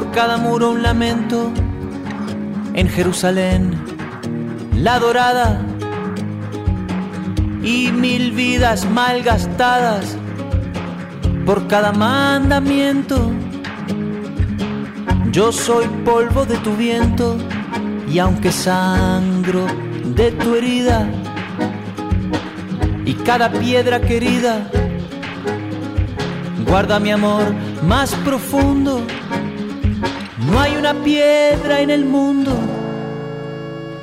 por cada muro un lamento. En Jerusalén, la dorada y mil vidas mal gastadas por cada mandamiento. Yo soy polvo de tu viento y aunque sangro de tu herida y cada piedra querida guarda mi amor más profundo. No hay una piedra en el mundo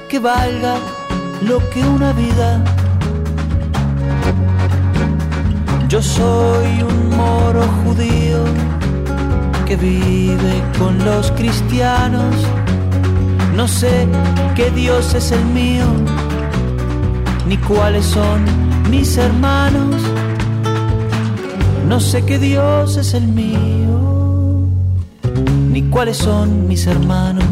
que valga lo que una vida. Yo soy un moro judío que vive con los cristianos. No sé qué Dios es el mío, ni cuáles son mis hermanos. No sé qué Dios es el mío, ni cuáles son mis hermanos.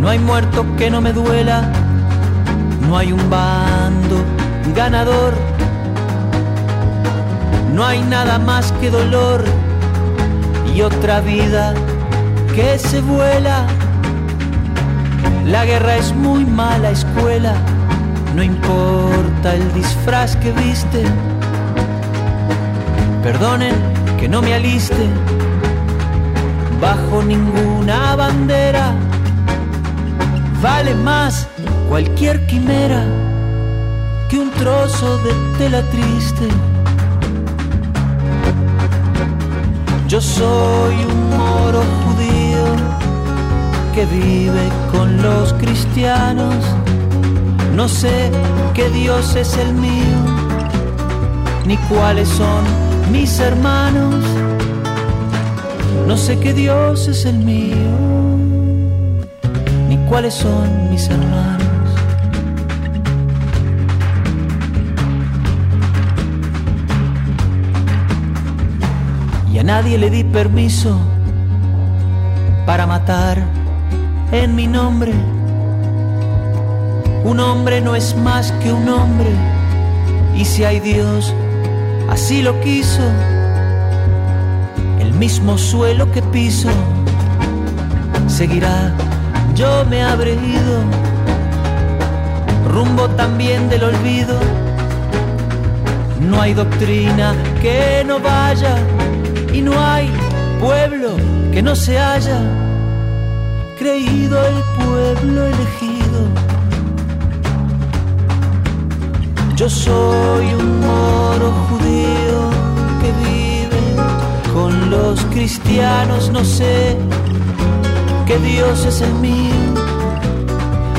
No hay muerto que no me duela, no hay un bando ganador, no hay nada más que dolor y otra vida que se vuela. La guerra es muy mala escuela, no importa el disfraz que viste. Perdonen que no me aliste bajo ninguna bandera vale más cualquier quimera que un trozo de tela triste. Yo soy un moro judío que vive con los cristianos. No sé qué Dios es el mío, ni cuáles son mis hermanos. No sé qué Dios es el mío cuáles son mis hermanos. Y a nadie le di permiso para matar en mi nombre. Un hombre no es más que un hombre. Y si hay Dios, así lo quiso. El mismo suelo que piso seguirá yo me habré ido, rumbo también del olvido. No hay doctrina que no vaya y no hay pueblo que no se haya creído el pueblo elegido. Yo soy un moro judío que vive con los cristianos, no sé que Dios es el mío,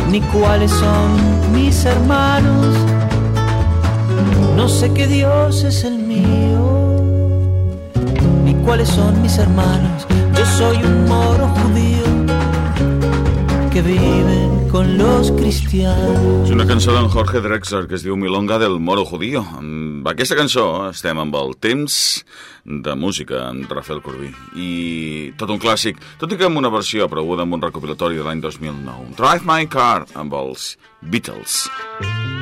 ni cuáles son mis hermanos. No sé qué Dios es el mío, ni cuáles son mis hermanos. Yo soy un moro judío que vive con los cristianos. És una cançó d'en Jorge Drexler que es diu Milonga del Moro Judío. Amb aquesta cançó estem amb el temps de música en Rafael Corbí i tot un clàssic, tot i que amb una versió preguda amb un recopilatori de l'any 2009 Drive My Car amb els Beatles Asked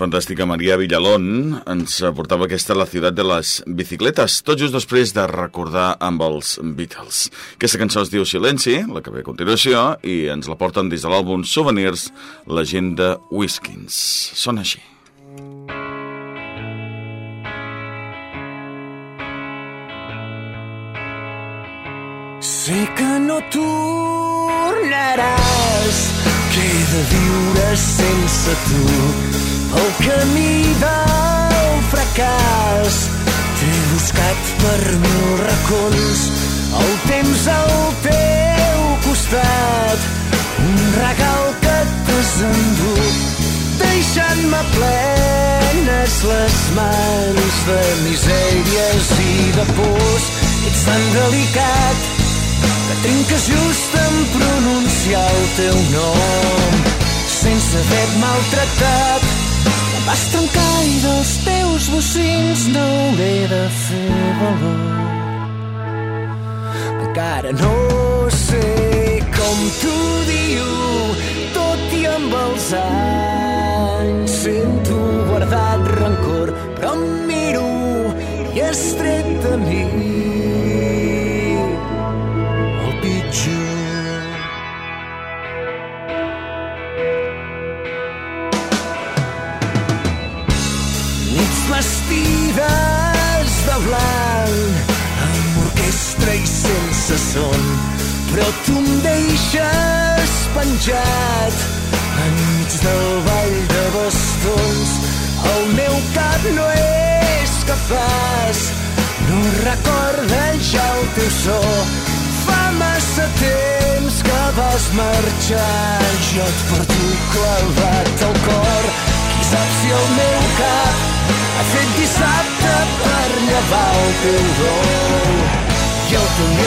fantàstica Maria Villalón ens portava aquesta La ciutat de les bicicletes, tot just després de recordar amb els Beatles. Aquesta cançó es diu Silenci, la que ve a continuació, i ens la porten des de l'àlbum Souvenirs, la gent de Whiskins. Sona així. Sé que no tornaràs, que he de viure sense tu. El camí del fracàs. T'he buscat per mil racons, el temps al teu costat, un regal que t'has endut, deixant-me plenes les mans de misèries i de pors. Ets tan delicat que trinques just en pronunciar el teu nom sense haver-te maltractat vas trencar i dels teus bocins no hauré de fer valor. Encara no sé com t'ho diu tot i amb els anys. Sento però em miro i es tret de mi son però tu em deixes penjat enmig del ball de bastons. El meu cap no és capaç no recorda ja el teu so. Fa massa temps que vas marxar jo et porto clavat al cor. Qui sap si el meu cap ha fet dissabte per llevar el teu dol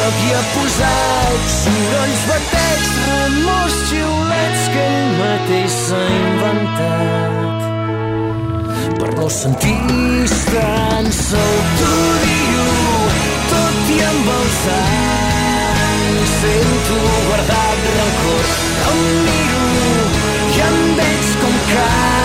lloc hi ha posat sorolls, batecs, remors, xiulets que ell mateix s'ha inventat. Per no sentir tan sol t'ho diu tot i amb els anys sento guardat rancor. Em miro i em veig com caic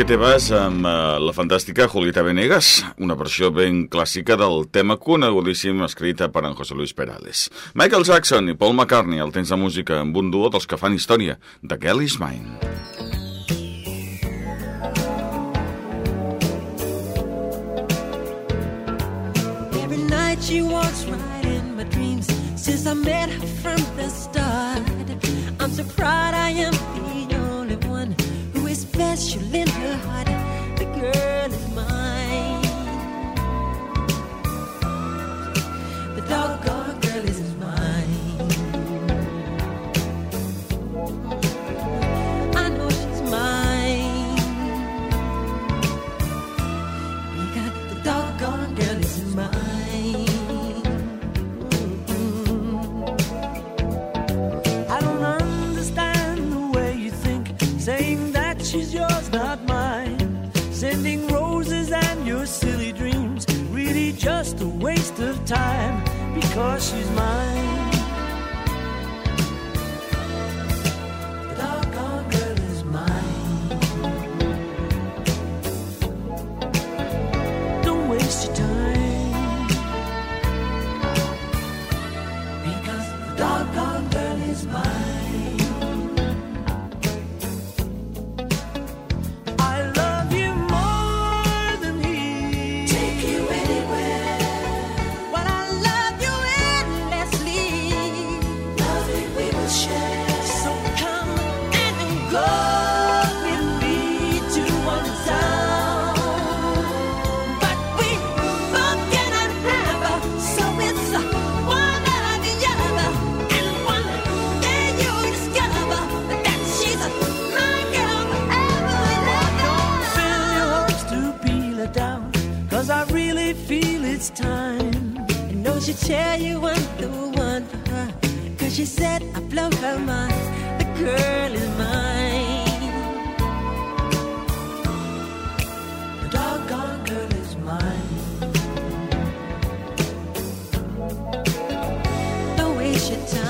que te vas amb uh, la fantàstica Julieta Venegas, una versió ben clàssica del tema conegudíssim escrita per en José Luis Perales. Michael Jackson i Paul McCartney, el temps de música amb un duo dels que fan història, The Girl Is Mine. Every night she walks right in my dreams since I met her from the start. I'm so proud I am the your time.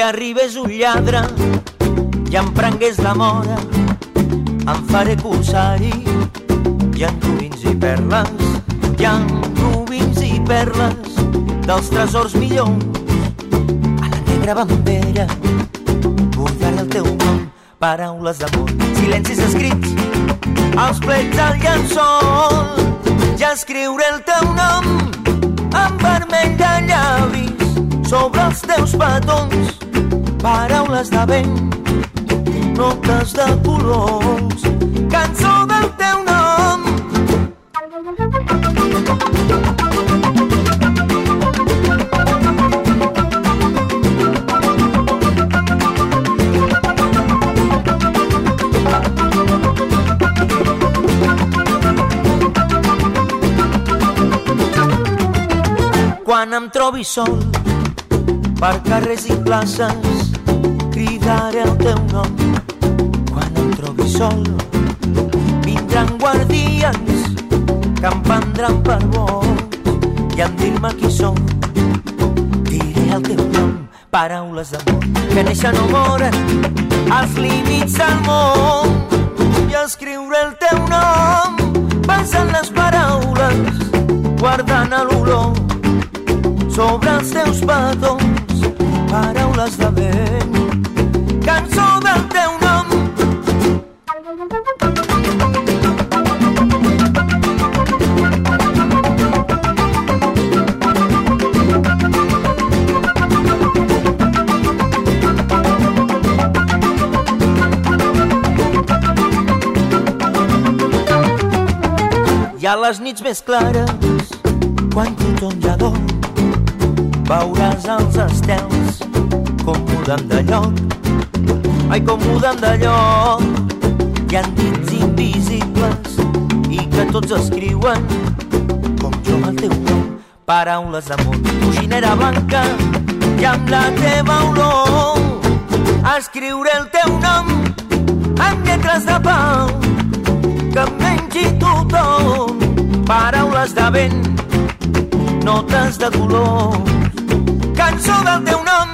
Arribés un lladre i em prengués la mora, em faré cosari i rubins i perles, i rubins i perles dels tresors millors. A la negra bandera bordaré el teu nom, paraules d'amor, silencis escrits, els plets al llençol, ja escriuré el teu nom amb vermell de llavis sobre els teus petons, paraules de vent, notes de colors, cançó del teu nom. Quan em trobi sol per carrers i places cridaré el teu nom. Quan em trobi sol. Vindran guardians que em prendran per boig i en dir-me qui som diré el teu nom, paraules d'amor que neixen o moren als límits del món. I escriure el teu nom pensant les paraules guardant l'olor sobre els teus petons. Paraules de vent les nits més clares quan tothom ja dorm veuràs els estels com muden de lloc. Ai com muden de lloc hi ha dits invisibles i que tots escriuen com jo el teu nom. Paraules d'amor coixinera blanca i amb la teva olor escriure el teu nom amb lletres de pau paraules de vent notes de color cançó del teu nom.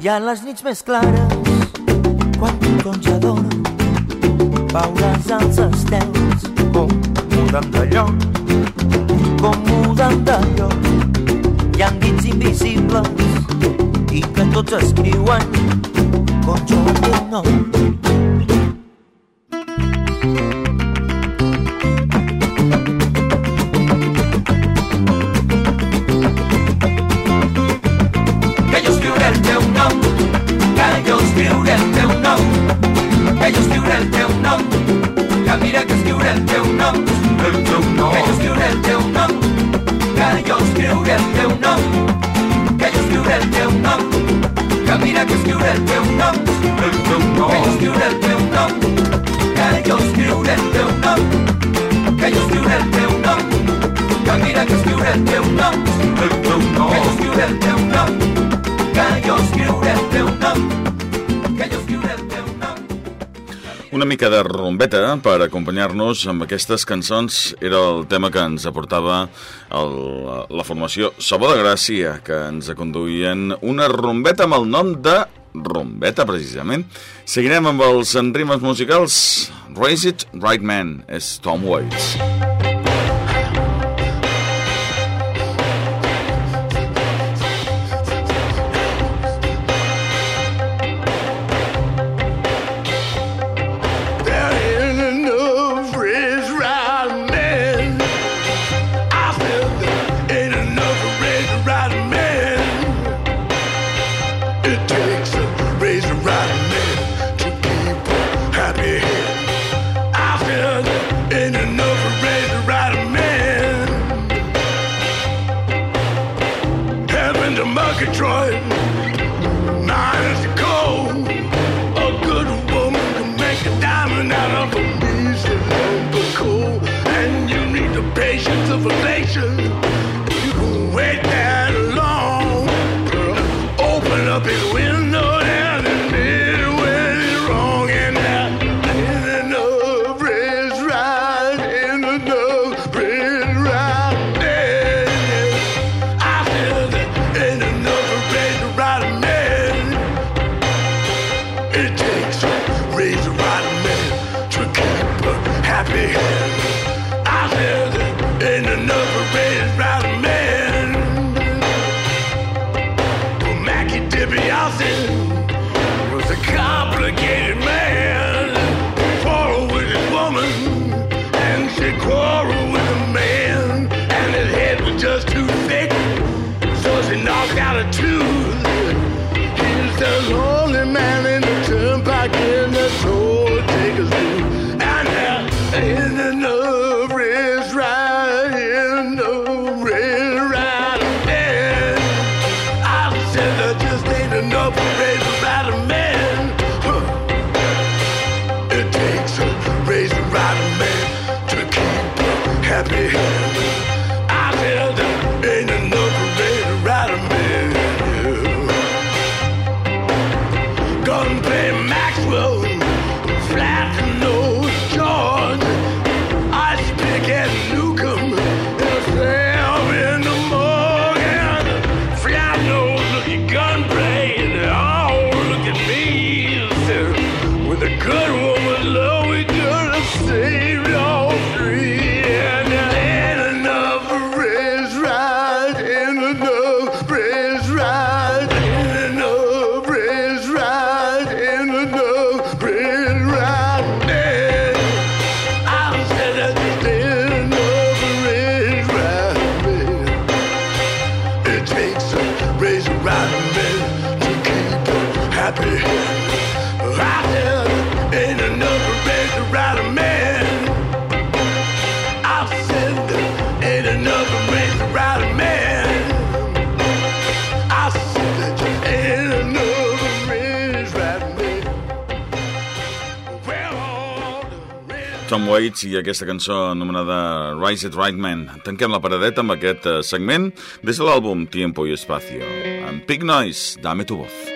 I a les nits més clares quan tothom ja veuràs els estels com muden de lloc, com muden de lloc. Hi ha dits invisibles i que tots escriuen com jo el teu de rombeta per acompanyar-nos amb aquestes cançons era el tema que ens aportava el, la formació Sabó de Gràcia, que ens conduïen una rombeta amb el nom de rombeta, precisament. Seguirem amb els enrimes musicals. Raise It Right Man, és Tom Waits. happy. Tom Waits i aquesta cançó anomenada Rise It Right Man. Tanquem la paradeta amb aquest eh, segment des de l'àlbum Tiempo y Espacio. En Pig Noise, Dame tu voz.